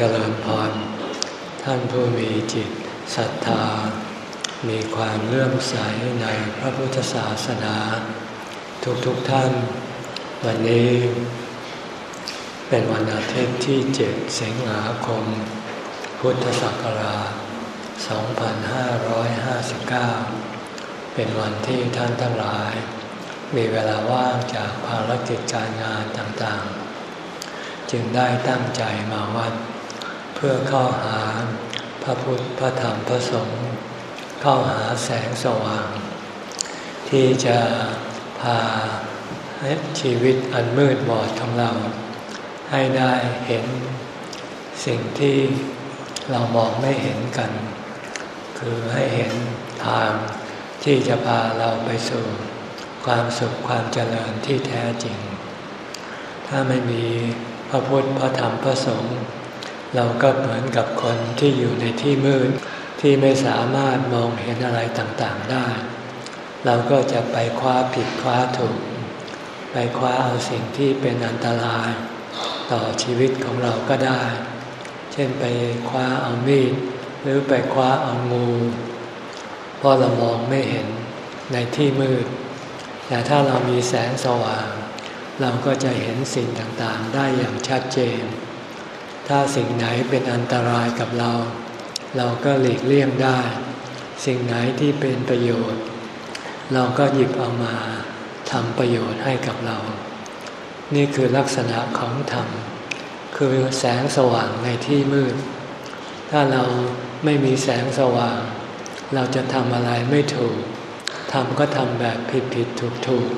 เจริญพร ท่านผู้มีจิตศรัทธา มีความเลื่อมใสในพระพุทธศาสนา ทุกๆทท่าน วันนี้ เป็นวันอาทิตย์ที่เจ็ดสิงหาคม พุทธศักราช 2559 เป็นวันที่ท่านทั้งหลาย มีเวลาว่างจากภารกิจการงานต่างๆ จึงได้ตั้งใจมาวัดเพื่อเข้าหาพระพุทธพระธรรมพระสงฆ์เข้าหาแสงสว่าง ที่จะพาชีวิตอันมืดบอดของเรา ให้ได้เห็นสิ่งที่เรามองไม่เห็นกัน คือให้เห็นทางที่จะพาเราไปสู่ความสุขความเจริญที่แท้จริง ถ้าไม่มีพระพุทธพระธรรมพระสงฆ์ เราก็เหมือนกับคนที่อยู่ในที่มืดที่ไม่สามารถมองเห็นอะไรต่างๆได้ เราก็จะไปคว้าผิดคว้าถูก ไปคว้าเอาสิ่งที่เป็นอันตราย ต่อชีวิตของเราก็ได้ เช่นไปคว้าเอามีดหรือไปคว้าเอางูเพราะเรามองไม่เห็นในที่มืด แต่ถ้าเรามีแสงสว่าง เราก็จะเห็นสิ่งต่างๆ ได้อย่างชัดเจน ถ้าสิ่งไหนเป็นอันตรายกับเรา เราก็หลีกเลี่ยงได้ สิ่งไหนที่เป็นประโยชน์ เราก็หยิบเอามาทำประโยชน์ให้กับเรา นี่คือลักษณะของธรรม คือแสงสว่างในที่มืด ถ้าเราไม่มีแสงสว่าง เราจะทำอะไรไม่ถูกทำก็ทำแบบผิดผิดถูกถูก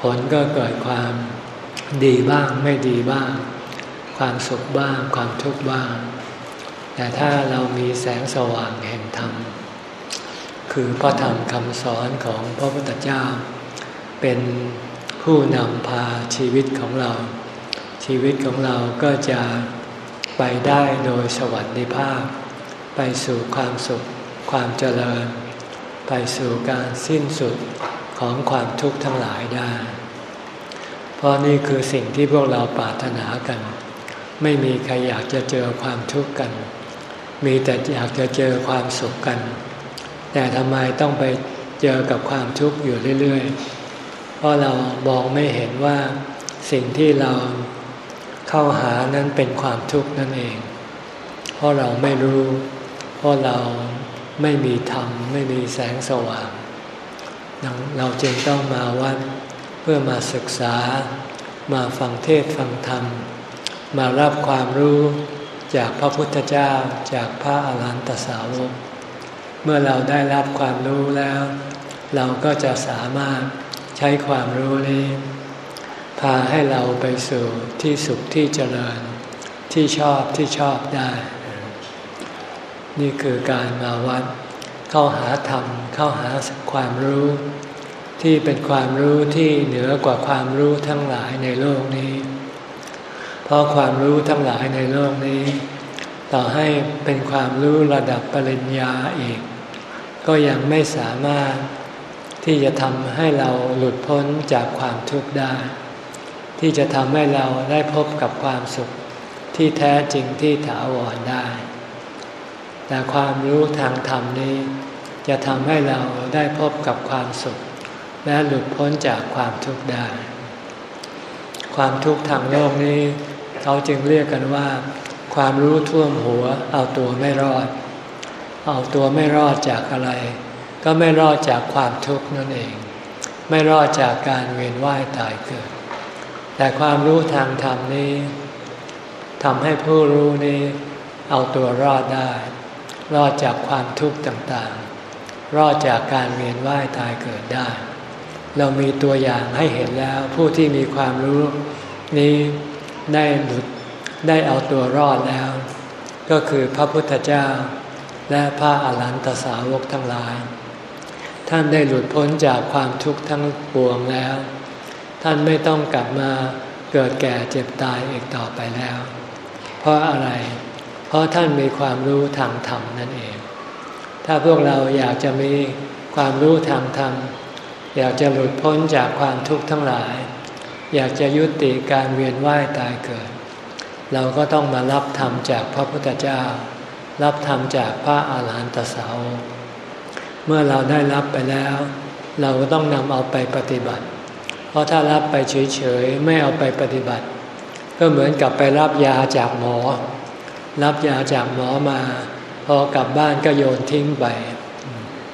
ผลก็เกิดความดีบ้างไม่ดีบ้าง ความสุขบ้างความทุกข์บ้าง แต่ถ้าเรามีแสงสว่างแห่งธรรม คือพระธรรมคำสอนของพระพุทธเจ้า เป็นผู้นำพาชีวิตของเรา ชีวิตของเราก็จะไปได้โดยสวัสดิภาพ ไปสู่ความสุขความเจริญ ไปสู่การสิ้นสุดของความทุกข์ทั้งหลายได้ เพราะนี่คือสิ่งที่พวกเราปรารถนากัน ไม่มีใครอยากจะเจอความทุกข์กัน มีแต่อยากจะเจอความสุขกัน แต่ทำไมต้องไปเจอกับความทุกข์อยู่เรื่อยๆ เพราะเรามองไม่เห็นว่าสิ่งที่เราเข้าหานั้นเป็นความทุกข์นั่นเอง เพราะเราไม่รู้ เพราะเราไม่มีธรรม ไม่มีแสงสว่าง เราจึงต้องมาวัดเพื่อมาศึกษา มาฟังเทศฟังธรรม มารับความรู้จากพระพุทธเจ้าจากพระอาหารหันตสาวก เมื่อเราได้รับความรู้แล้ว เราก็จะสามารถใช้ความรู้นี้ พาให้เราไปสู่ที่สุขที่เจริญที่ชอบที่ชอบได้ นี่คือการมาวัด เข้าหาธรรม เข้าหาความรู้ ที่เป็นความรู้ที่เหนือกว่าความรู้ทั้งหลายในโลกนี้ เพราะความรู้ทั้งหลายในโลกนี้ ต่อให้เป็นความรู้ระดับปริญญาเอกก็ยังไม่สามารถที่จะทำให้เราหลุดพ้นจากความทุกข์ได้ ที่จะทำให้เราได้พบกับความสุขที่แท้จริงที่ถาวรได้ แต่ความรู้ทางธรรมนี้ จะทำให้เราได้พบกับความสุข และหลุดพ้นจากความทุกข์ได้ ความทุกข์ทางโลกนี้ เขาจึงเรียกกันว่า ความรู้ท่วมหัว เอาตัวไม่รอด เอาตัวไม่รอดจากอะไร ก็ไม่รอดจากความทุกข์นั่นเอง ไม่รอดจากการเวียนว่ายตายเกิด แต่ความรู้ทางธรรมนี้ทำให้ผู้รู้นี้เอาตัวรอดได้ รอดจากความทุกข์ต่างๆ รอดจากการเวียนว่ายตายเกิดได้ เรามีตัวอย่างให้เห็นแล้วผู้ที่มีความรู้นี้ ได้หลุดได้เอาตัวรอดแล้ว ก็คือพระพุทธเจ้า และพระอาหารหันตสาวกทั้งหลาย ท่านได้หลุดพ้นจากความทุกข์ทั้งปวงแล้ว ท่านไม่ต้องกลับมาเกิดแก่เจ็บตายอีกต่อไปแล้ว เพราะอะไร เพราะท่านมีความรู้ทางธรรมนั่นเอง ถ้าพวกเราอยากจะมีความรู้ทางธรรม อยากจะหลุดพ้นจากความทุกข์ทั้งหลาย อยากจะยุติการเวียนว่ายตายเกิด เราก็ต้องมารับธรรมจากพระพุทธเจ้า รับธรรมจากพระอาหารหันตสาวกเมื่อเราได้รับไปแล้ว เราก็ต้องนำเอาไปปฏิบัติ เพราะถ้ารับไปเฉยๆไม่เอาไปปฏิบัติ ก็เหมือนกับไปรับยาจากหมอ รับยาจากหมอมา พอกลับบ้านก็โยนทิ้งไป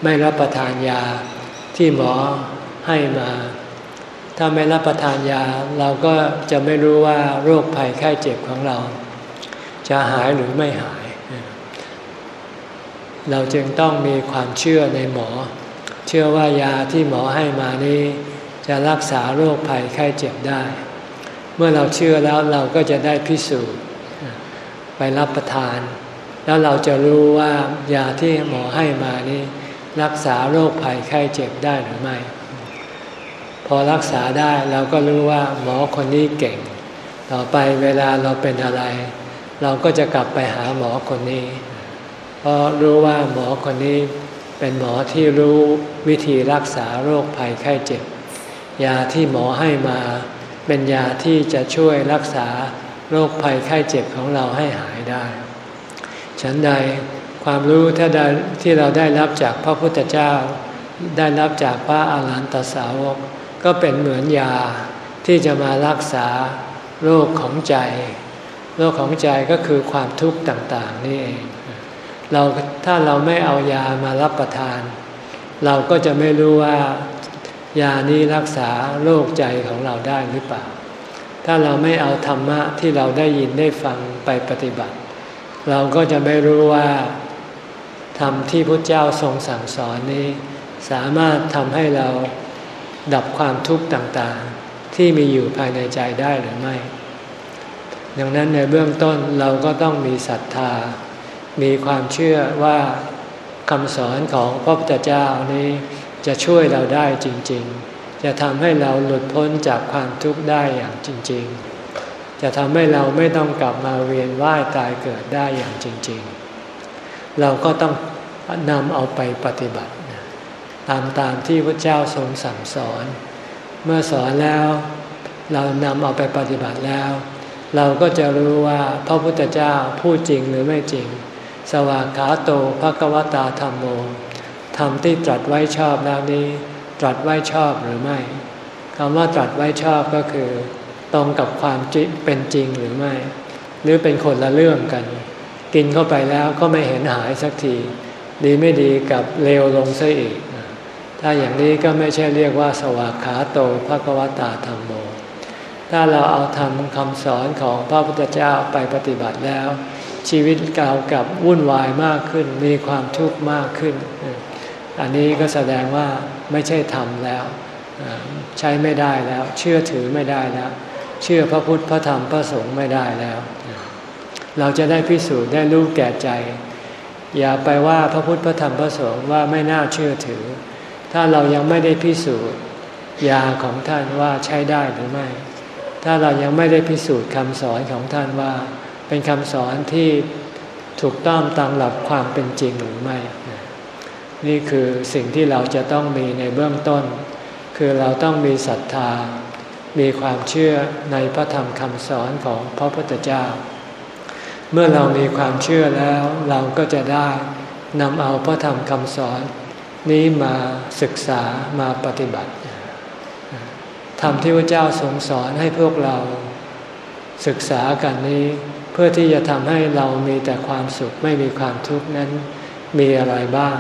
ไม่รับประทานยาที่หมอให้มา ถ้าไม่รับประทานยาเราก็จะไม่รู้ว่าโรคภัยไข้เจ็บของเรา จะหายหรือไม่หาย เราจึงต้องมีความเชื่อในหมอ เชื่อว่ายาที่หมอให้มานี้ จะรักษาโรคภัยไข้เจ็บได้ เมื่อเราเชื่อแล้วเราก็จะได้พิสูจน์ไปรับประทาน แล้วเราจะรู้ว่ายาที่หมอให้มานี้ รักษาโรคภัยไข้เจ็บได้หรือไม่ พอรักษาได้เราก็รู้ว่าหมอคนนี้เก่ง ต่อไปเวลาเราเป็นอะไร เราก็จะกลับไปหาหมอคนนี้ เพราะรู้ว่าหมอคนนี้เป็นหมอที่รู้วิธีรักษาโรคภัยไข้เจ็บ ยาที่หมอให้มาเป็นยาที่จะช่วยรักษาโรคภัยไข้เจ็บของเราให้หายได้ ฉันใดความรู้ถ้าได้ที่เราได้รับจากพระพุทธเจ้า ได้รับจากพระอาหารหันตสาวก ก็เป็นเหมือนยาที่จะมารักษาโรคของใจ โรคของใจก็คือความทุกข์ต่างๆนี่เองเราถ้าเราไม่เอายามารับประทาน เราก็จะไม่รู้ว่ายานี้รักษาโรคใจของเราได้หรือเปล่า ถ้าเราไม่เอาธรรมะที่เราได้ยินได้ฟังไปปฏิบัติ เราก็จะไม่รู้ว่าธรรมที่พระเจ้าทรงสั่งสอนนี้ สามารถทำให้เรา ดับความทุกข์ต่างๆ ที่มีอยู่ภายในใจได้หรือไม่ ดังนั้นในเบื้องต้นเราก็ต้องมีศรัทธา มีความเชื่อว่าคำสอนของพระพุทธเจ้านี้จะช่วยเราได้จริง ๆ จะทำให้เราหลุดพ้นจากความทุกข์ได้อย่างจริง ๆ จะทำให้เราไม่ต้องกลับมาเวียนว่ายตายเกิดได้อย่างจริง ๆ เราก็ต้องนำเอาไปปฏิบัติ ตามตามที่พระเจ้าทรงสั่งสอน เมื่อสอนแล้วเรานำเอาไปปฏิบัติแล้ว เราก็จะรู้ว่าพระพุทธเจ้าพูดจริงหรือไม่จริง สวากขาโตภะกวตาธรรมโมธรรมที่ตรัสไว้ชอบแล้วนี้ ตรัสไว้ชอบหรือไม่คำว่าตรัสไว้ชอบก็คือ ตรงกับความจริงเป็นจริงหรือไม่ หรือเป็นคนละเรื่องกัน กินเข้าไปแล้วก็ไม่เห็นหายสักที ดีไม่ดีกับเลวลงซะอีก ถ้าอย่างนี้ก็ไม่ใช่เรียกว่า สวากขาโตภะกวตาธรรมโม ถ้าเราเอาทำคำสอนของพระพุทธเจ้าไปปฏิบัติแล้ว ชีวิตเก่ากับวุ่นวายมากขึ้น มีความทุกข์มากขึ้น อันนี้ก็แสดงว่าไม่ใช่ธรรมแล้วใช้ไม่ได้แล้ว เชื่อถือไม่ได้แล้ว เชื่อพระพุทธพระธรรมพระสงฆ์ไม่ได้แล้ว เราจะได้พิสูจน์ได้รู้แก่ใจ อย่าไปว่าพระพุทธพระธรรมพระสงฆ์ว่าไม่น่าเชื่อถือ ถ้าเรายังไม่ได้พิสูจน์ยาของท่านว่าใช้ได้หรือไม่ ถ้าเรายังไม่ได้พิสูจน์คำสอนของท่านว่า เป็นคำสอนที่ถูกต้องตามหลักความเป็นจริงหรือไม่ นี่คือสิ่งที่เราจะต้องมีในเบื้องต้น คือเราต้องมีศรัทธา มีความเชื่อในพระธรรมคำสอนของพระพุทธเจ้า เมื่อเรามีความเชื่อแล้วเราก็จะได้นำเอาพระธรรมคำสอน นี้มาศึกษามาปฏิบัติธรรมที่พระเจ้าทรงสอนให้พวกเราศึกษากันนี้ เพื่อที่จะทำให้เรามีแต่ความสุขไม่มีความทุกข์นั้น มีอะไรบ้าง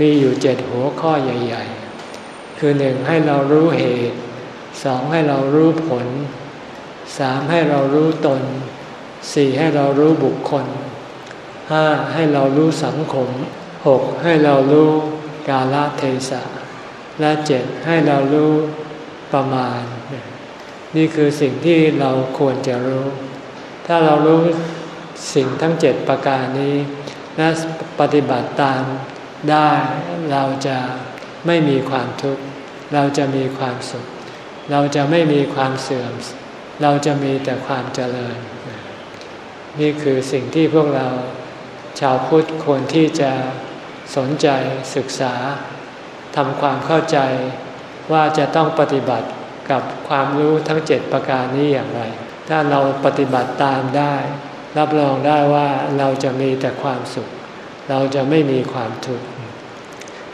มีอยู่เจ็ดหัวข้อใหญ่ ๆ คือหนึ่งให้เรารู้เหตุสองให้เรารู้ผลสามให้เรารู้ตนสี่ให้เรารู้บุคคลห้าให้เรารู้สังคมหกให้เรารู้ กาลเทศะ และเจ็ดให้เรารู้ประมาณ นี่คือสิ่งที่เราควรจะรู้ ถ้าเรารู้สิ่งทั้งเจ็ดประการนี้ และปฏิบัติตามได้เราจะไม่มีความทุกข์ เราจะมีความสุข เราจะไม่มีความเสื่อม เราจะมีแต่ความเจริญ นี่คือสิ่งที่พวกเราชาวพุทธควรที่จะ สนใจศึกษาทำความเข้าใจว่าจะต้องปฏิบัติกับความรู้ทั้งเจ็ดประการนี้อย่างไร ถ้าเราปฏิบัติตามได้ รับรองได้ว่าเราจะมีแต่ความสุข เราจะไม่มีความทุกข์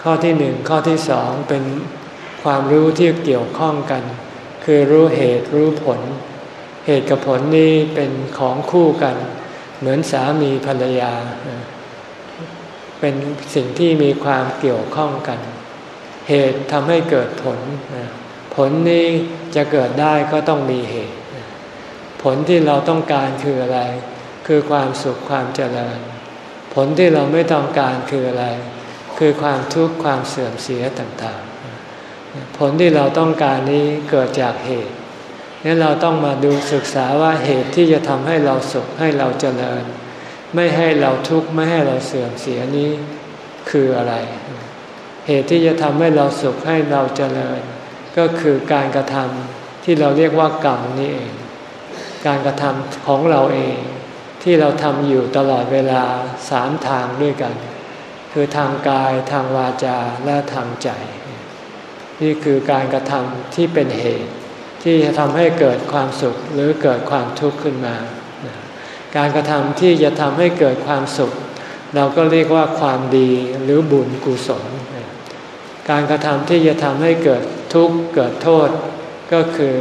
ข้อที่หนึ่งข้อที่สองเป็นความรู้ที่เกี่ยวข้องกัน คือรู้เหตุรู้ผล เหตุกับผลนี้เป็นของคู่กัน เหมือนสามีภรรยา เป็นสิ่งที่มีความเกี่ยวข้องกัน เหตุทำให้เกิดผล ผลนี้จะเกิดได้ก็ต้องมีเหตุ ผลที่เราต้องการคืออะไร คือความสุขความเจริญ ผลที่เราไม่ต้องการคืออะไร คือความทุกข์ความเสื่อมเสียต่างๆ ผลที่เราต้องการนี้เกิดจากเหตุนี่เราต้องมาดูศึกษาว่าเหตุที่จะทำให้เราสุขให้เราเจริญ ไม่ให้เราทุกข์ไม่ให้เราเสื่อมเสียนี้คืออะไร เหตุที่จะทำให้เราสุขให้เราเจริญ ก็คือการกระทำที่เราเรียกว่ากรรมนี่เอง การกระทำของเราเอง ที่เราทำอยู่ตลอดเวลาสามทางด้วยกัน คือทางกายทางวาจาและทางใจ นี่คือการกระทำที่เป็นเหตุ ที่จะทำให้เกิดความสุขหรือเกิดความทุกข์ขึ้นมา การกระทำที่จะทำให้เกิดความสุข เราก็เรียกว่าความดีหรือบุญกุศล การกระทำที่จะทำให้เกิดทุกข์เกิดโทษ ก็คือ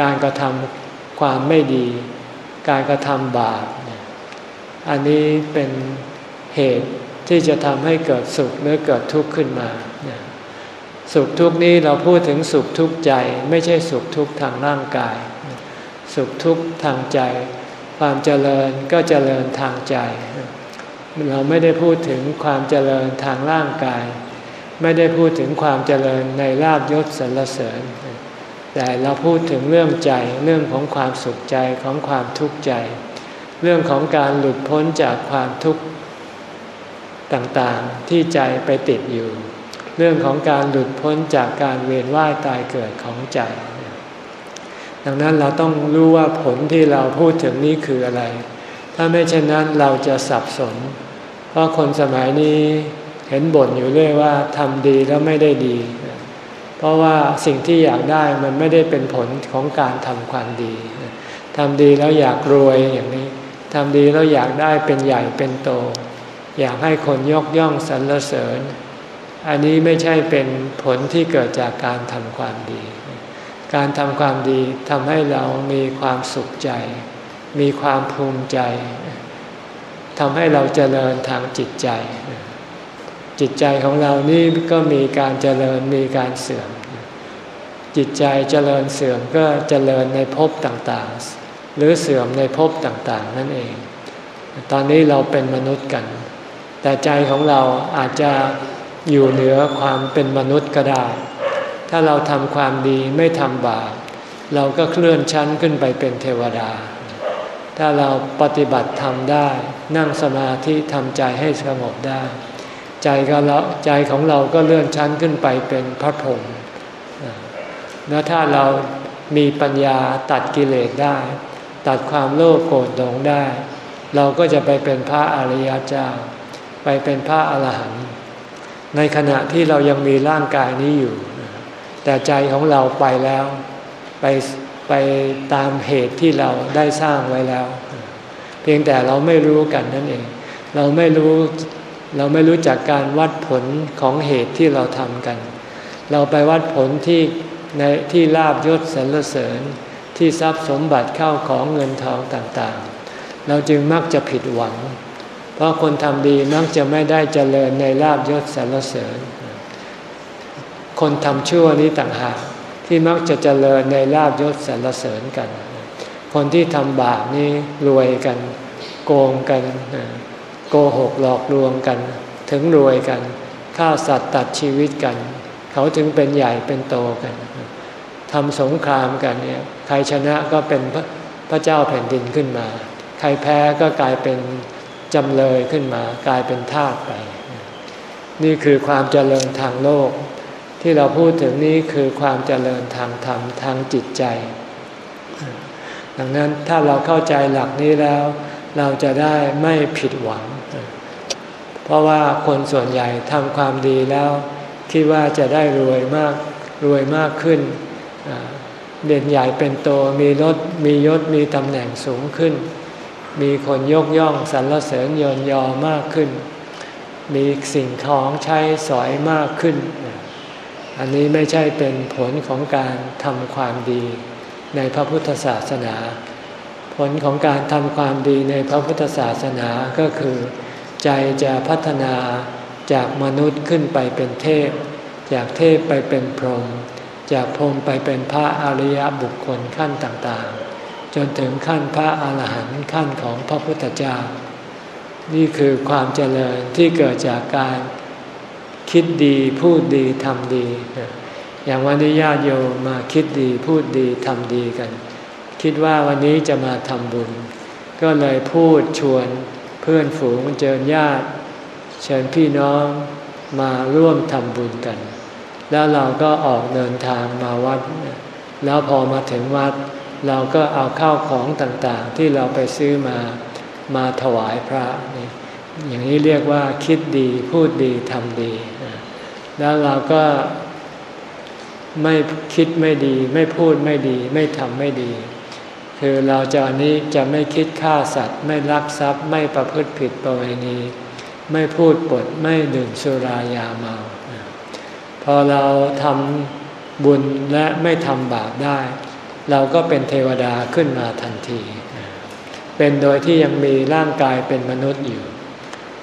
การกระทำความไม่ดี การกระทำบาปอันนี้เป็นเหตุที่จะทำให้เกิดสุขหรือเกิดทุกข์ขึ้นมาสุขทุกข์นี้เราพูดถึงสุขทุกข์ใจไม่ใช่สุขทุกข์ทางร่างกาย สุขทุกข์ทางใจ ความเจริญก็เจริญทางใจ เราไม่ได้พูดถึงความเจริญทางร่างกาย ไม่ได้พูดถึงความเจริญในลาบยศสรรเสริญ แต่เราพูดถึงเรื่องใจเรื่องของความสุขใจของความทุกข์ใจ เรื่องของการหลุดพ้นจากความทุกข์ต่างๆที่ใจไปติดอยู่ เรื่องของการหลุดพ้นจากการเวียนว่ายตายเกิดของใจ ดังนั้นเราต้องรู้ว่าผลที่เราพูดถึงนี้คืออะไร ถ้าไม่เช่นนั้นเราจะสับสน เพราะคนสมัยนี้เห็นบ่นอยู่เรื่อยว่าทำดีแล้วไม่ได้ดี เพราะว่าสิ่งที่อยากได้มันไม่ได้เป็นผลของการทำความดีทำดีแล้วอยากรวยอย่างนี้ทำดีแล้วอยากได้เป็นใหญ่เป็นโต อยากให้คนยกย่องสรรเสริญ อันนี้ไม่ใช่เป็นผลที่เกิดจากการทำความดี การทำความดีทำให้เรามีความสุขใจ มีความภูมิใจทำให้เราเจริญทางจิตใจ จิตใจของเรานี่ก็มีการเจริญมีการเสื่อม จิตใจเจริญเสื่อมก็เจริญในภพต่างๆ หรือเสื่อมในภพต่างๆ นั่นเอง ตอนนี้เราเป็นมนุษย์กัน แต่ใจของเราอาจจะอยู่เหนือความเป็นมนุษย์ก็ได้ ถ้าเราทำความดีไม่ทำบาปเราก็เคลื่อนชั้นขึ้นไปเป็นเทวดา ถ้าเราปฏิบัติทำได้ นั่งสมาธิทำใจให้สงบได้ ใจก็เราใจของเราก็เลื่อนชั้นขึ้นไปเป็นพระพรหมแล้วถ้าเรามีปัญญาตัดกิเลสได้ ตัดความโลภโกรธหลงได้ เราก็จะไปเป็นพระอริยเจ้า ไปเป็นพระอรหันต์ในขณะที่เรายังมีร่างกายนี้อยู่ แต่ใจของเราไปแล้ว ไปไปตามเหตุที่เราได้สร้างไว้แล้ว เพียงแต่เราไม่รู้กันนั่นเอง เราไม่รู้เราไม่รู้จักการวัดผลของเหตุที่เราทำกัน เราไปวัดผลที่ในที่ลาบยศสรรเสริญที่ทรัพย์สมบัติเข้าของเงินทองต่างๆ เราจึงมักจะผิดหวัง เพราะคนทำดีมักจะไม่ได้เจริญในลาบยศสรรเสริญ คนทำชั่วนี้ต่างหากที่มักจะเจริญในลาบยศสรรเสริญกัน คนที่ทำบาปนี้รวยกัน โกงกัน โกหกหลอกลวงกัน ถึงรวยกันฆ่าสัตว์ตัดชีวิตกัน เขาถึงเป็นใหญ่เป็นโตกันทำสงครามกันเนี่ยใครชนะก็เป็นพระเจ้าแผ่นดินขึ้นมา ใครแพ้ก็กลายเป็นจำเลยขึ้นมา กลายเป็นทาสไป นี่คือความเจริญทางโลก ที่เราพูดถึงนี้คือความเจริญทางธรรมทางจิตใจ ดังนั้นถ้าเราเข้าใจหลักนี้แล้ว เราจะได้ไม่ผิดหวัง เพราะว่าคนส่วนใหญ่ทำความดีแล้ว คิดว่าจะได้รวยมากรวยมากขึ้น เด่นใหญ่เป็นโตมีรถมียศมีตำแหน่งสูงขึ้น มีคนยกย่องสรรเสริญยนยอมากขึ้น มีสิ่งของใช้สอยมากขึ้น อันนี้ไม่ใช่เป็นผลของการทำความดี ในพระพุทธศาสนา ผลของการทำความดีในพระพุทธศาสนาก็คือ ใจจะพัฒนาจากมนุษย์ขึ้นไปเป็นเทพ จากเทพไปเป็นพรหมจากพรหมไปเป็นพระอริยบุคคลขั้นต่างๆ จนถึงขั้นพระอาหารหันต์ขั้นของพระพุทธเจ้า นี่คือความเจริญที่เกิดจากการ คิดดีพูดดีทำดี อย่างวันนี้ญาติโยมมาคิดดีพูดดีทำดีกัน คิดว่าวันนี้จะมาทำบุญ ก็เลยพูดชวนเพื่อนฝูงเจอญาติ เชิญพี่น้องมาร่วมทำบุญกัน แล้วเราก็ออกเดินทางมาวัด แล้วพอมาถึงวัด เราก็เอาข้าวของต่างๆ ที่เราไปซื้อมามาถวายพระนี่อย่างนี้เรียกว่าคิดดีพูดดีทำดี แล้วเราก็ไม่คิดไม่ดี ไม่พูดไม่ดี ไม่ทำไม่ดี คือเราจะอันนี้จะไม่คิดฆ่าสัตว์ ไม่ลักทรัพย์ ไม่ประพฤติผิดประเวณี ไม่พูดปดไม่ดื่มสุรายาเมา พอเราทำบุญและไม่ทำบาปได้ เราก็เป็นเทวดาขึ้นมาทันที เป็นโดยที่ยังมีร่างกายเป็นมนุษย์อยู่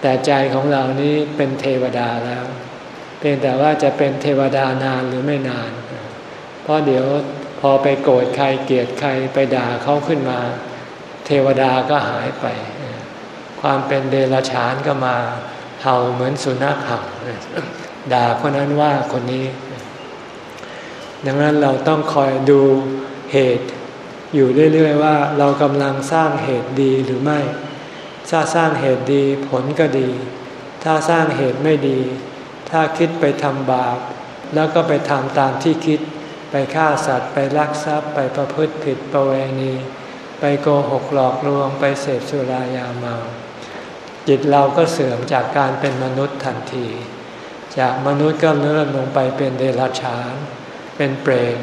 แต่ใจของเรานี้เป็นเทวดาแล้ว เพียงแต่ว่าจะเป็นเทวดานานหรือไม่นาน เพราะเดี๋ยวพอไปโกรธใครเกลียดใครไปด่าเขาขึ้นมา เทวดาก็หายไป ความเป็นเดรัจฉานก็มาเห่าเหมือนสุนัขเห่าด่าคนนั้นว่าคนนี้ ดังนั้นเราต้องคอยดูเหตุอยู่เรื่อยๆว่าเรากำลังสร้างเหตุดีหรือไม่ ถ้าสร้างเหตุดีผลก็ดี ถ้าสร้างเหตุไม่ดี ถ้าคิดไปทำบาป แล้วก็ไปทำตามที่คิด ไปฆ่าสัตว์ ไปลักทรัพย์ ไปประพฤติผิดประเวณี ไปโกหกหลอกลวง ไปเสพสุรายาเมา จิตเราก็เสื่อมจากการเป็นมนุษย์ทันที จากมนุษย์ก็เลื่อนลงไปเป็นเดรัจฉาน เป็นเปรต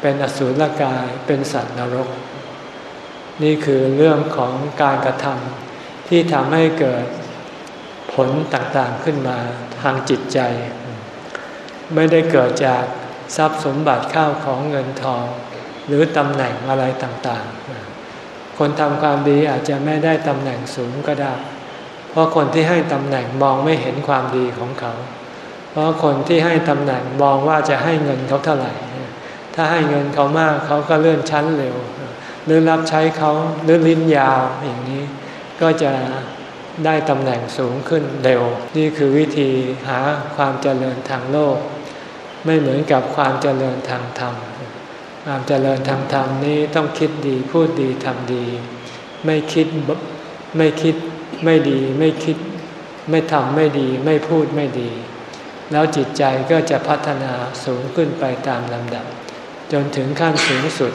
เป็นอสุรกาย เป็นสัตว์นรก นี่คือเรื่องของการกระทำที่ทำให้เกิดผลต่างๆขึ้นมา ทางจิตใจ ไม่ได้เกิดจากทรัพย์สมบัติข้าวของเงินทอง หรือตำแหน่งอะไรต่างๆ คนทำความดีอาจจะไม่ได้ตำแหน่งสูงก็ได้ เพราะคนที่ให้ตำแหน่งมองไม่เห็นความดีของเขา เพราะคนที่ให้ตำแหน่งมองว่าจะให้เงินเขาเท่าไหร่ ถ้าให้เงินเขามากเขาก็เลื่อนชั้นเร็วหรือรับใช้เขาหรือลิ้นยาวอย่างนี้ ก็จะ ได้ตำแหน่งสูงขึ้นเร็ว นี่คือวิธีหาความเจริญทางโลก ไม่เหมือนกับความเจริญทางธรรม ความเจริญทางธรรมนี้ต้องคิดดีพูดดีทำดี ไม่คิดไม่คิดไม่ดีไม่คิดไม่ทำไม่ดีไม่พูดไม่ดี แล้วจิตใจก็จะพัฒนาสูงขึ้นไปตามลำดับ จนถึงขั้นสูงสุด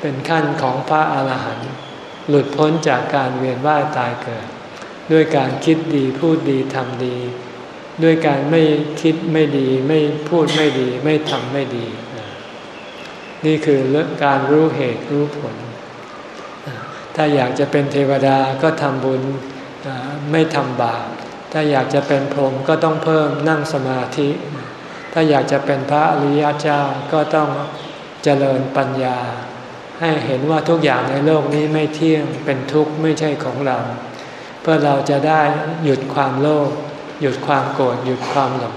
เป็นขั้นของพระอาหารหันต์หลุดพ้นจากการเวียนว่ายตายเกิด ด้วยการคิดดีพูดดีทำดี ด้วยการไม่คิดไม่ดี ไม่พูดไม่ดี ไม่ทำไม่ดี นี่คือการรู้เหตุรู้ผล ถ้าอยากจะเป็นเทวดาก็ทำบุญไม่ทำบาปถ้าอยากจะเป็นพรหมก็ต้องเพิ่มนั่งสมาธิ ถ้าอยากจะเป็นพระอริยเจ้าก็ต้องเจริญปัญญา ให้เห็นว่าทุกอย่างในโลกนี้ไม่เที่ยงเป็นทุกข์ไม่ใช่ของเรา เพื่อเราจะได้หยุดความโลภหยุดความโกรธหยุดความหลง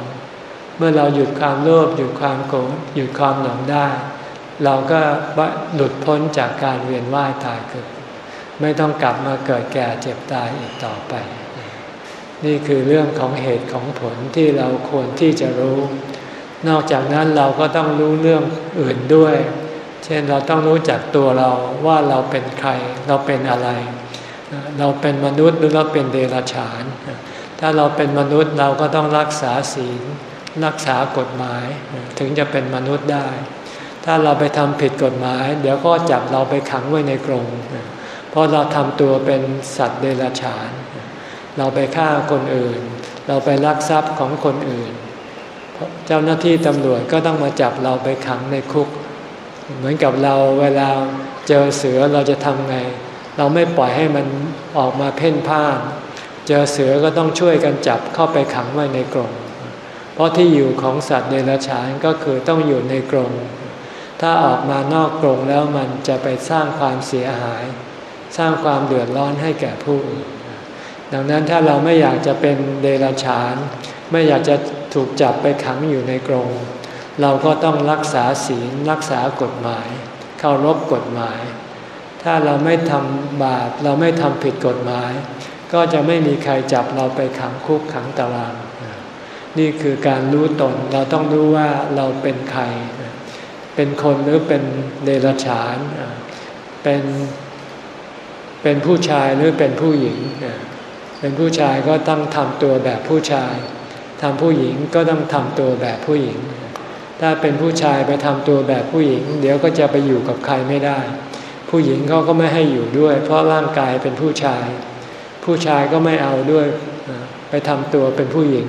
เมื่อเราหยุดความโลภหยุดความโกรธหยุดความหลงได้ เราก็หลุดพ้นจากการเวียนว่ายตายเกิด ไม่ต้องกลับมาเกิดแก่เจ็บตายอีกต่อไป นี่คือเรื่องของเหตุของผลที่เราควรที่จะรู้ นอกจากนั้นเราก็ต้องรู้เรื่องอื่นด้วย เช่นเราต้องรู้จักตัวเราว่าเราเป็นใคร เราเป็นอะไรเเราเป็นมนุษย์หรือเราเป็นเดรัจฉาน ถ้าเราเป็นมนุษย์เราก็ต้องรักษาศีลรักษากฎหมาย ถึงจะเป็นมนุษย์ได้ ถ้าเราไปทำผิดกฎหมาย เดี๋ยวก็จับเราไปขังไว้ในกรงเพราะเราทำตัวเป็นสัตว์เดรัจฉาน เราไปฆ่าคนอื่น เราไปลักทรัพย์ของคนอื่น เจ้าหน้าที่ตำรวจก็ต้องมาจับเราไปขังในคุก เหมือนกับเราเวลาเจอเสือเราจะทำไง เราไม่ปล่อยให้มันออกมาเพ่นพ่าน เจอเสือก็ต้องช่วยกันจับเข้าไปขังไว้ในกรง เพราะที่อยู่ของสัตว์เดรัจฉานก็คือต้องอยู่ในกรง ถ้าออกมานอกกรงแล้วมันจะไปสร้างความเสียหาย สร้างความเดือดร้อนให้แก่ผู้อื่นดังนั้นถ้าเราไม่อยากจะเป็นเดรัจฉาน ไม่อยากจะถูกจับไปขังอยู่ในกรง เราก็ต้องรักษาศีลรักษากฎหมาย เคารพกฎหมาย ถ้าเราไม่ทำบาปเราไม่ทำผิดกฎหมาย ก็จะไม่มีใครจับเราไปขังคุกขังตาราง นี่คือการรู้ตนเราต้องรู้ว่าเราเป็นใคร เป็นคนหรือเป็นเดรัจฉาน เป็นเป็นผู้ชายหรือเป็นผู้หญิง เป็นผู้ชายก็ต้องทำตัวแบบผู้ชายทำผู้หญิงก็ต้องทำตัวแบบผู้หญิง ถ้าเป็นผู้ชายไปทำตัวแบบผู้หญิง เดี๋ยวก็จะไปอยู่กับใครไม่ได้ ผู้หญิงเขาก็ไม่ให้อยู่ด้วย เพราะร่างกายเป็นผู้ชาย ผู้ชายก็ไม่เอาด้วยไปทำตัวเป็นผู้หญิง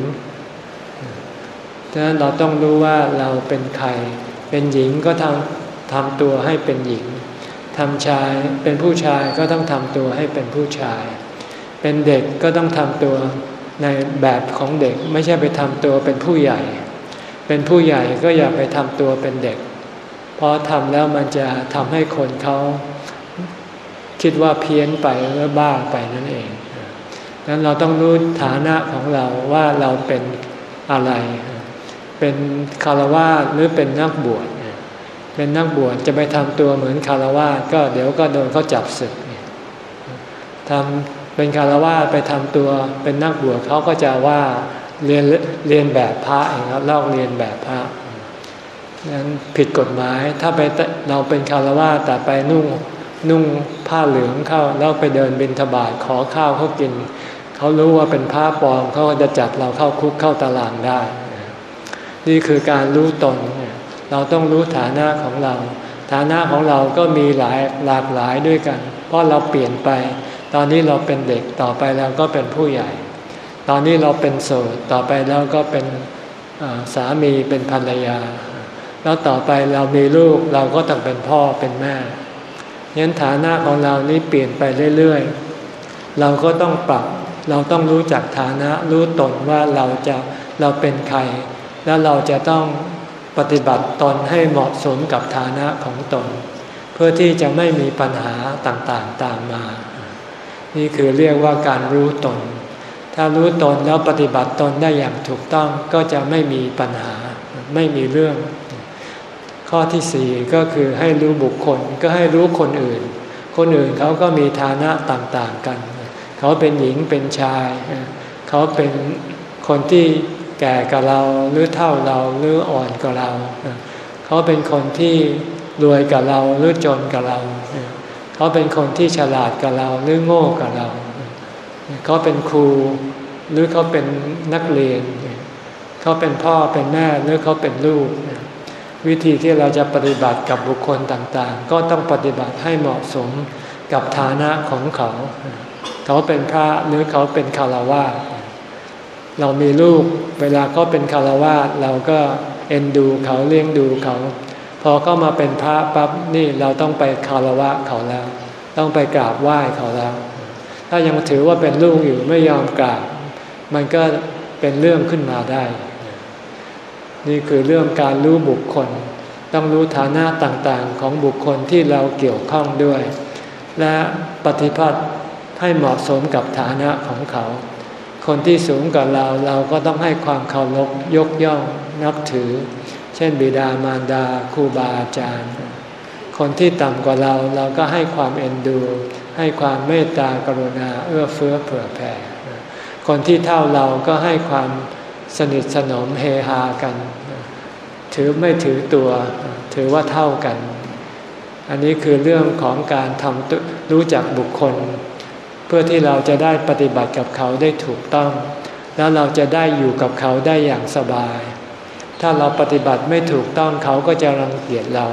ดังนั้นเราต้องรู้ว่าเราเป็นใคร เป็นหญิงก็ทำทำตัวให้เป็นหญิงทำชายเป็นผู้ชายก็ต้องทำตัวให้เป็นผู้ชาย เป็นเด็กก็ต้องทำตัวในแบบของเด็กไม่ใช่ไปทำตัวเป็นผู้ใหญ่ เป็นผู้ใหญ่ก็อย่าไปทำตัวเป็นเด็ก เพราะทำแล้วมันจะทำให้คนเขาคิดว่าเพี้ยนไปหรือบ้าไปนั่นเองนั้นเราต้องรู้ฐานะของเราว่าเราเป็นอะไร เป็นคารวะหรือเป็นนักบวช เป็นนักบวชจะไปทำตัวเหมือนคารวะก็เดี๋ยวก็โดนเขาจับศึกทำเป็นคารวะไปทำตัวเป็นนักบวชเขาก็จะว่าเรียนเรียนแบบพระเองครับลอกเรียนแบบพระ นั้นผิดกฎหมายถ้าไปเราเป็นคารวะแต่ไปนุ่งนุ่งผ้าเหลืองเข้าแล้วไปเดินบินทบาทขอข้าวเขากิน เขารู้ว่าเป็นผ้าปลอมเขาจะจับเราเข้าคุกเข้าตารางได้ นี่คือการรู้ตน เราต้องรู้ฐานะของเรา ฐานะของเราก็มีหลายหลากหลายด้วยกัน เพราะเราเปลี่ยนไป ตอนนี้เราเป็นเด็กต่อไปเราก็เป็นผู้ใหญ่ ตอนนี้เราเป็นโสดต่อไปแล้วก็เป็นสามีเป็นภรรยา แล้วต่อไปเรามีลูกเราก็ต้องเป็นพ่อเป็นแม่ยันฐานะของเรานี้เปลี่ยนไปเรื่อยๆ เราก็ต้องปรับ เราต้องรู้จักฐานะรู้ตนว่าเราจะเราเป็นใคร แล้วเราจะต้องปฏิบัติตนให้เหมาะสมกับฐานะของตน เพื่อที่จะไม่มีปัญหาต่างๆตามมา นี่คือเรียกว่าการรู้ตน ถ้ารู้ตนแล้วปฏิบัติตนได้อย่างถูกต้องก็จะไม่มีปัญหาไม่มีเรื่อง ข้อที่สี่ก็คือให้รู้บุคคลก็ให้รู้คนอื่น คนอื่นเขาก็มีฐานะต่างๆกัน เขาเป็นหญิงเป็นชาย เขาเป็นคนที่แก่กับเราหรือเท่าเราหรืออ่อนกับเรา เขาเป็นคนที่รวยกับเราหรือจนกับเรา เขาเป็นคนที่ฉลาดกับเราหรือโง่กับเรา เขาเป็นครูหรือเขาเป็นนักเรียน เขาเป็นพ่อเป็นแม่หรือเขาเป็นลูก วิธีที่เราจะปฏิบัติกับบุคคลต่างๆ ก็ต้องปฏิบัติให้เหมาะสมกับฐานะของเขา เขาเป็นพระหรือเขาเป็นคารวะเรามีลูกเวลาเขาเป็นคารวะเราก็เอ็นดูเขาเลี้ยงดูเขา พอเขามาเป็นพระปั๊บนี่เราต้องไปคารวะเขาแล้ว ต้องไปกราบไหว้เขาแล้ว ถ้ายังถือว่าเป็นลูกอยู่ไม่ยอมกราบ มันก็เป็นเรื่องขึ้นมาได้ นี่คือเรื่องการรู้บุคคล ต้องรู้ฐานะต่างๆ ของบุคคลที่เราเกี่ยวข้องด้วย และปฏิพัติให้เหมาะสมกับฐานะของเขา คนที่สูงกว่าเราเราก็ต้องให้ความเคารพยกย่องนับถือ เช่น บิดามารดาครูบาอาจารย์ คนที่ต่ำกว่าเราเราก็ให้ความเอ็นดู ให้ความเมตตากรุณาเอื้อเฟื้อเผื่อแผ่คนที่เท่าเราก็ให้ความสนิทสนมเฮฮากัน ถือไม่ถือตัวถือว่าเท่ากัน อันนี้คือเรื่องของการทำรู้จักบุคคล เพื่อที่เราจะได้ปฏิบัติกับเขาได้ถูกต้อง แล้วเราจะได้อยู่กับเขาได้อย่างสบาย ถ้าเราปฏิบัติไม่ถูกต้องเขาก็จะรังเกียจเรา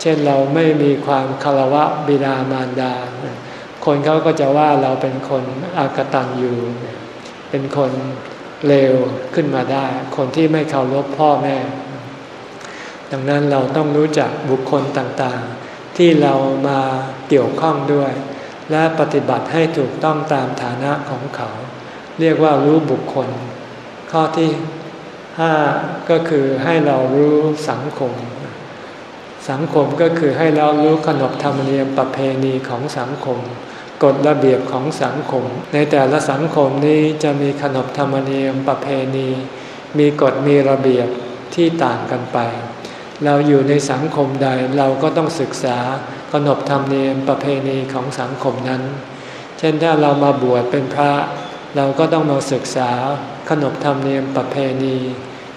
เช่นเราไม่มีความคารวะบิดามารดา คนเขาก็จะว่าเราเป็นคนอากตันอยู่ เป็นคน เลวขึ้นมาได้ คนที่ไม่เคารพพ่อแม่ ดังนั้นเราต้องรู้จักบุคคลต่างๆ ที่เรามาเกี่ยวข้องด้วย และปฏิบัติให้ถูกต้องตามฐานะของเขา เรียกว่ารู้บุคคล ข้อที่ห้าก็คือให้เรารู้สังคม สังคมก็คือให้เรารู้ขนบธรรมเนียมประเพณีของสังคม กฎระเบียบของสังคม ในแต่ละสังคมนี้จะมีขนบธรรมเนียมประเพณี มีกฎมีระเบียบที่ต่างกันไป เราอยู่ในสังคมใดเราก็ต้องศึกษาขนบธรรมเนียมประเพณีของสังคมนั้น เช่นถ้าเรามาบวชเป็นพระ เราก็ต้องมาศึกษาขนบธรรมเนียมประเพณี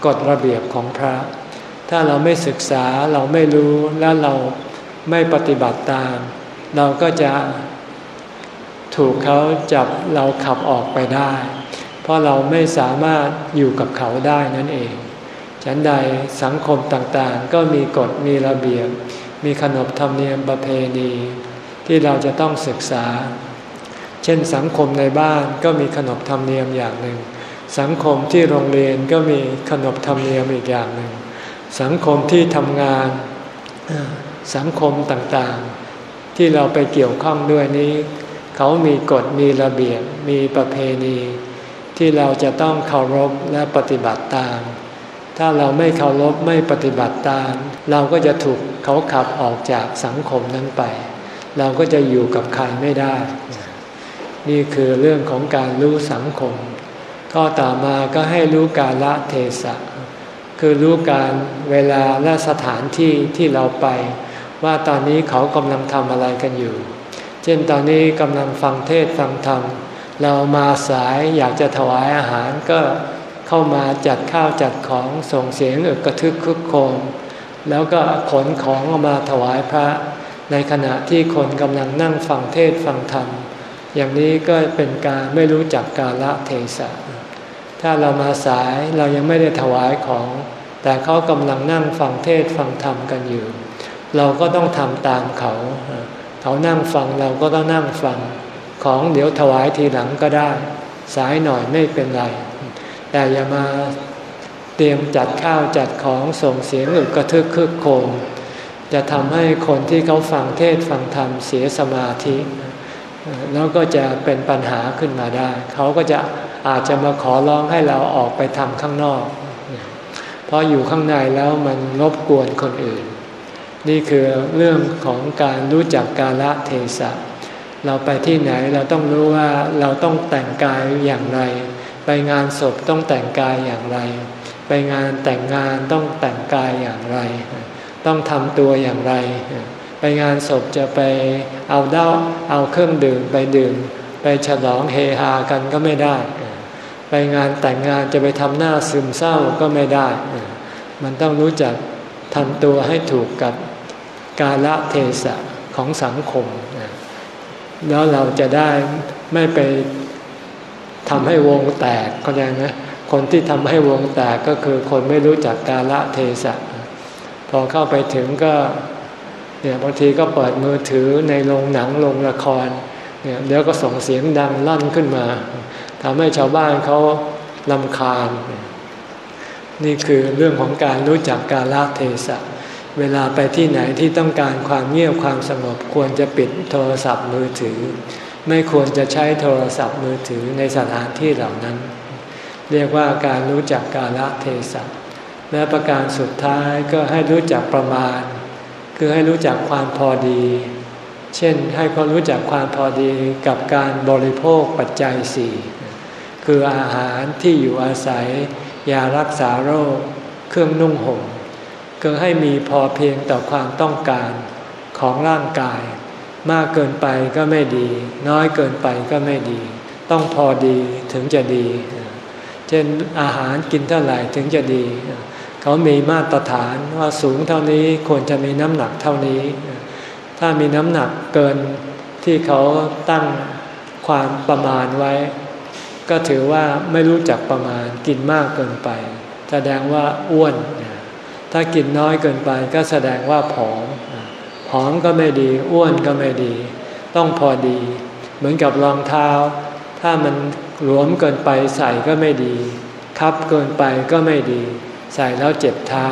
กฎระเบียบของพระ ถ้าเราไม่ศึกษาเราไม่รู้และเราไม่ปฏิบัติตาม เราก็จะ ถูกเขาจับเราขับออกไปได้ เพราะเราไม่สามารถอยู่กับเขาได้นั่นเอง ฉันใดสังคมต่างๆ ก็มีกฎมีระเบียบ มีขนบธรรมเนียมประเพณี ที่เราจะต้องศึกษา เช่นสังคมในบ้านก็มีขนบธรรมเนียมอย่างหนึ่ง สังคมที่โรงเรียนก็มีขนบธรรมเนียมอีกอย่างหนึ่ง สังคมที่ทำงานสังคมต่างๆ ที่เราไปเกี่ยวข้องด้วยนี้ เขามีกฎมีระเบียบมีประเพณี ที่เราจะต้องเคารพและปฏิบัติตาม ถ้าเราไม่เคารพไม่ปฏิบัติตาม เราก็จะถูกเขาขับออกจากสังคมนั้นไป เราก็จะอยู่กับใครไม่ได้ นี่คือเรื่องของการรู้สังคม ข้อต่อมาก็ให้รู้กาละเทศะคือรู้การเวลาและสถานที่ที่เราไป ว่าตอนนี้เขากำลังทำอะไรกันอยู่ ช่นตอนนี้กำลังฟังเทศฟังธรรม เรามาสายอยากจะถวายอาหารก็เข้ามาจัดข้าวจัดของส่งเสียงอึกกระทึกคึกโคมแล้วก็ขนของออกมาถวายพระ ในขณะที่คนกำลังนั่งฟังเทศฟังธรรม อย่างนี้ก็เป็นการไม่รู้จักกาละเทศะ ถ้าเรามาสายเรายังไม่ได้ถวายของ แต่เขากำลังนั่งฟังเทศฟังธรรมกันอยู่ เราก็ต้องทำตามเขา เขานั่งฟังเราก็ต้องนั่งฟัง ของเดี๋ยวถวายทีหลังก็ได้ สายหน่อยไม่เป็นไร แต่อย่ามาเตรียมจัดข้าวจัดของส่งเสียงอึกกระทึกคึกโคมจะทำให้คนที่เขาฟังเทศฟังธรรมเสียสมาธิ แล้วก็จะเป็นปัญหาขึ้นมาได้ เขาก็จะอาจจะมาขอร้องให้เราออกไปทำข้างนอก เพราะอยู่ข้างในแล้วมันรบกวนคนอื่น นี่คือเรื่องของการรู้จักกาลเทศะ เราไปที่ไหนเราต้องรู้ว่าเราต้องแต่งกายอย่างไร ไปงานศพต้องแต่งกายอย่างไร ไปงานแต่งงานต้องแต่งกายอย่างไร ต้องทำตัวอย่างไร ไปงานศพจะไปเอาเด้าเอาเครื่องดื่มไปดื่ม ไปฉลองเฮฮากันก็ไม่ได้ ไปงานแต่งงานจะไปทำหน้าซึมเศร้าก็ไม่ได้ มันต้องรู้จัก ทำตัวให้ถูกกับกาละเทศะของสังคม แล้วเราจะได้ไม่ไปทำให้วงแตกเข้าใจไหมคนที่ทำให้วงแตกก็คือคนไม่รู้จักกาละเทศะ พอเข้าไปถึงก็เนี่ยบางทีก็เปิดมือถือในโรงหนังโรงละครเนี่ยเดี๋ยวก็ส่งเสียงดังลั่นขึ้นมาทำให้ชาวบ้านเขาลำคาญ นี่คือเรื่องของการรู้จักกาลเทศะ เวลาไปที่ไหนที่ต้องการความเงียบความสงบควรจะปิดโทรศัพท์มือถือ ไม่ควรจะใช้โทรศัพท์มือถือในสถานที่เหล่านั้น เรียกว่าการรู้จักกาลเทศะ และประการสุดท้ายก็ให้รู้จักประมาณ คือให้รู้จักความพอดี เช่นให้เขารู้จักความพอดีกับการบริโภคปัจจัยสี่คืออาหารที่อยู่อาศัย ยารักษาโรค เครื่องนุ่งห่มก็ให้มีพอเพียงต่อความต้องการของร่างกาย มากเกินไปก็ไม่ดี น้อยเกินไปก็ไม่ดี ต้องพอดีถึงจะดี เช่นอาหารกินเท่าไหร่ถึงจะดี เขามีมาตรฐานว่าสูงเท่านี้ควรจะมีน้ำหนักเท่านี้ ถ้ามีน้ำหนักเกินที่เขาตั้งความประมาณไว้ ก็ถือว่าไม่รู้จักประมาณกินมากเกินไป แสดงว่าอ้วน ถ้ากินน้อยเกินไปก็แสดงว่าผอม ผอมก็ไม่ดี อ้วนก็ไม่ดี ต้องพอดี เหมือนกับรองเท้า ถ้ามันหลวมเกินไปใส่ก็ไม่ดี คับเกินไปก็ไม่ดี ใส่แล้วเจ็บเท้า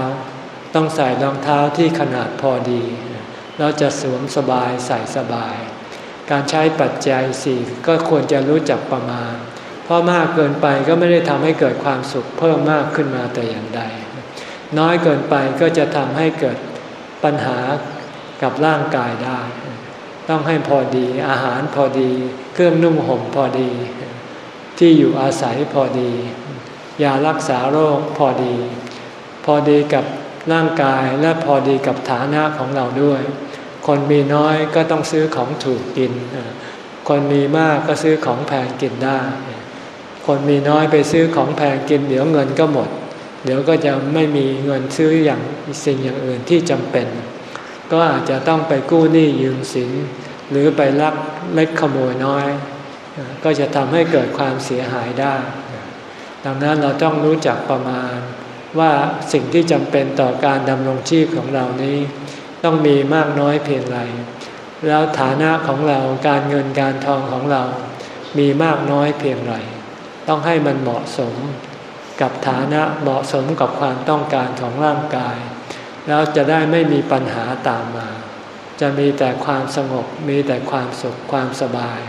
ต้องใส่รองเท้าที่ขนาดพอดีเราจะสวมสบายใส่สบาย การใช้ปัจจัยสี่ก็ควรจะรู้จักประมาณ เพราะมากเกินไปก็ไม่ได้ทำให้เกิดความสุขเพิ่มมากขึ้นมาแต่อย่างใด น้อยเกินไปก็จะทำให้เกิดปัญหากับร่างกายได้ ต้องให้พอดีอาหารพอดี เครื่องนุ่งห่มพอดี ที่อยู่อาศัยพอดียารักษาโรคพอดี พอดีกับร่างกายและพอดีกับฐานะของเราด้วย คนมีน้อยก็ต้องซื้อของถูกกิน คนมีมากก็ซื้อของแพงกินได้ คนมีน้อยไปซื้อของแพงกินเดี๋ยวเงินก็หมด เดี๋ยวก็จะไม่มีเงินซื้ออย่างสิ่งอย่างอื่นที่จำเป็น ก็อาจจะต้องไปกู้หนี้ยืมสิน หรือไปลักเล็กขโมยน้อย ก็จะทำให้เกิดความเสียหายได้ ดังนั้นเราต้องรู้จักประมาณว่าสิ่งที่จำเป็นต่อการดำรงชีพของเรานี้ ต้องมีมากน้อยเพียงไร แล้วฐานะของเราการเงินการทองของเรามีมากน้อยเพียงไร ต้องให้มันเหมาะสมกับฐานะเหมาะสมกับความต้องการของร่างกาย แล้วจะได้ไม่มีปัญหาตามมา จะมีแต่ความสงบมีแต่ความสุขความสบาย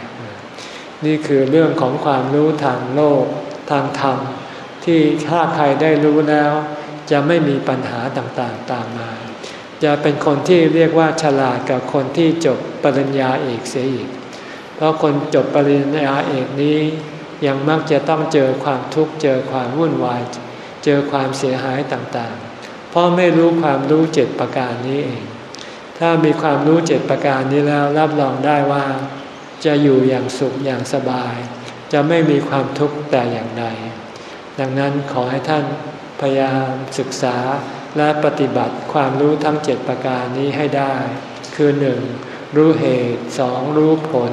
นี่คือเรื่องของความรู้ทางโลกทางธรรม ที่ถ้าใครได้รู้แล้ว จะไม่มีปัญหาต่างๆตามมา จะเป็นคนที่เรียกว่าฉลาดกับคนที่จบปริญญาเอกเสียอีก เพราะคนจบปริญญาเอกนี้ ยังมักจะต้องเจอความทุกข์ เจอความวุ่นวาย เจอความเสียหายต่างๆ เพราะไม่รู้ความรู้เจ็ดประการนี้เอง ถ้ามีความรู้เจ็ดประการนี้แล้วรับรองได้ว่า จะอยู่อย่างสุขอย่างสบาย จะไม่มีความทุกข์แต่อย่างใด ดังนั้นขอให้ท่านพยายามศึกษาและปฏิบัติความรู้ทั้งเจ็ดประการนี้ให้ได้ คือหนึ่งรู้เหตุสองรู้ผล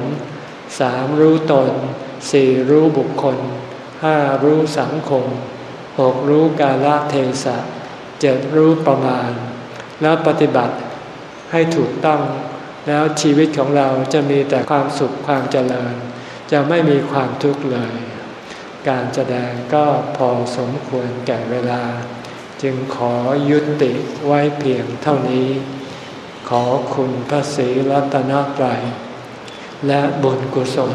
สามรู้ตน สี่รู้บุคคลห้ารู้สังคมหกรู้กาลเทศะเจ็ดรู้ประมาณ แล้วปฏิบัติให้ถูกต้อง แล้วชีวิตของเราจะมีแต่ความสุขความเจริญ จะไม่มีความทุกข์เลย การแสดงก็พอสมควรแก่เวลา จึงขอยุติไว้เพียงเท่านี้ ขอคุณพระศรีรัตนตรัยและบุญกุศล